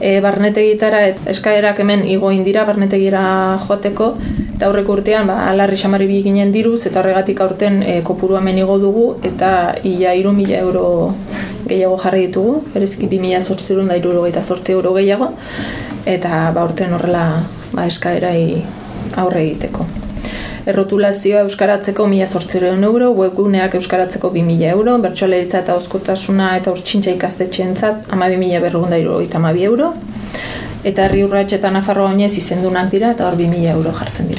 e, barnetegitara et, eskaerak hemen igoin dira barnetegira joateko eta aurreko urtean ba, alarri xamari bi ginen diruz eta horregatik aurten e, kopuru hemen igo dugu eta ia iru mila euro gehiago jarri ditugu, berezki bi mila sortzerun da iruro euro gehiago eta ba, aurten horrela ba, eskaerai aurre egiteko. Errotulazioa euskaratzeko mila sortzeroen euro, webguneak euskaratzeko bi mila euro, bertsoaleritza eta oskotasuna eta urtsintxa ikastetxeen zat, ama mila berrugunda euro. Eta herri urratxetan afarroa oinez izendunak dira eta hor bi mila euro jartzen dira.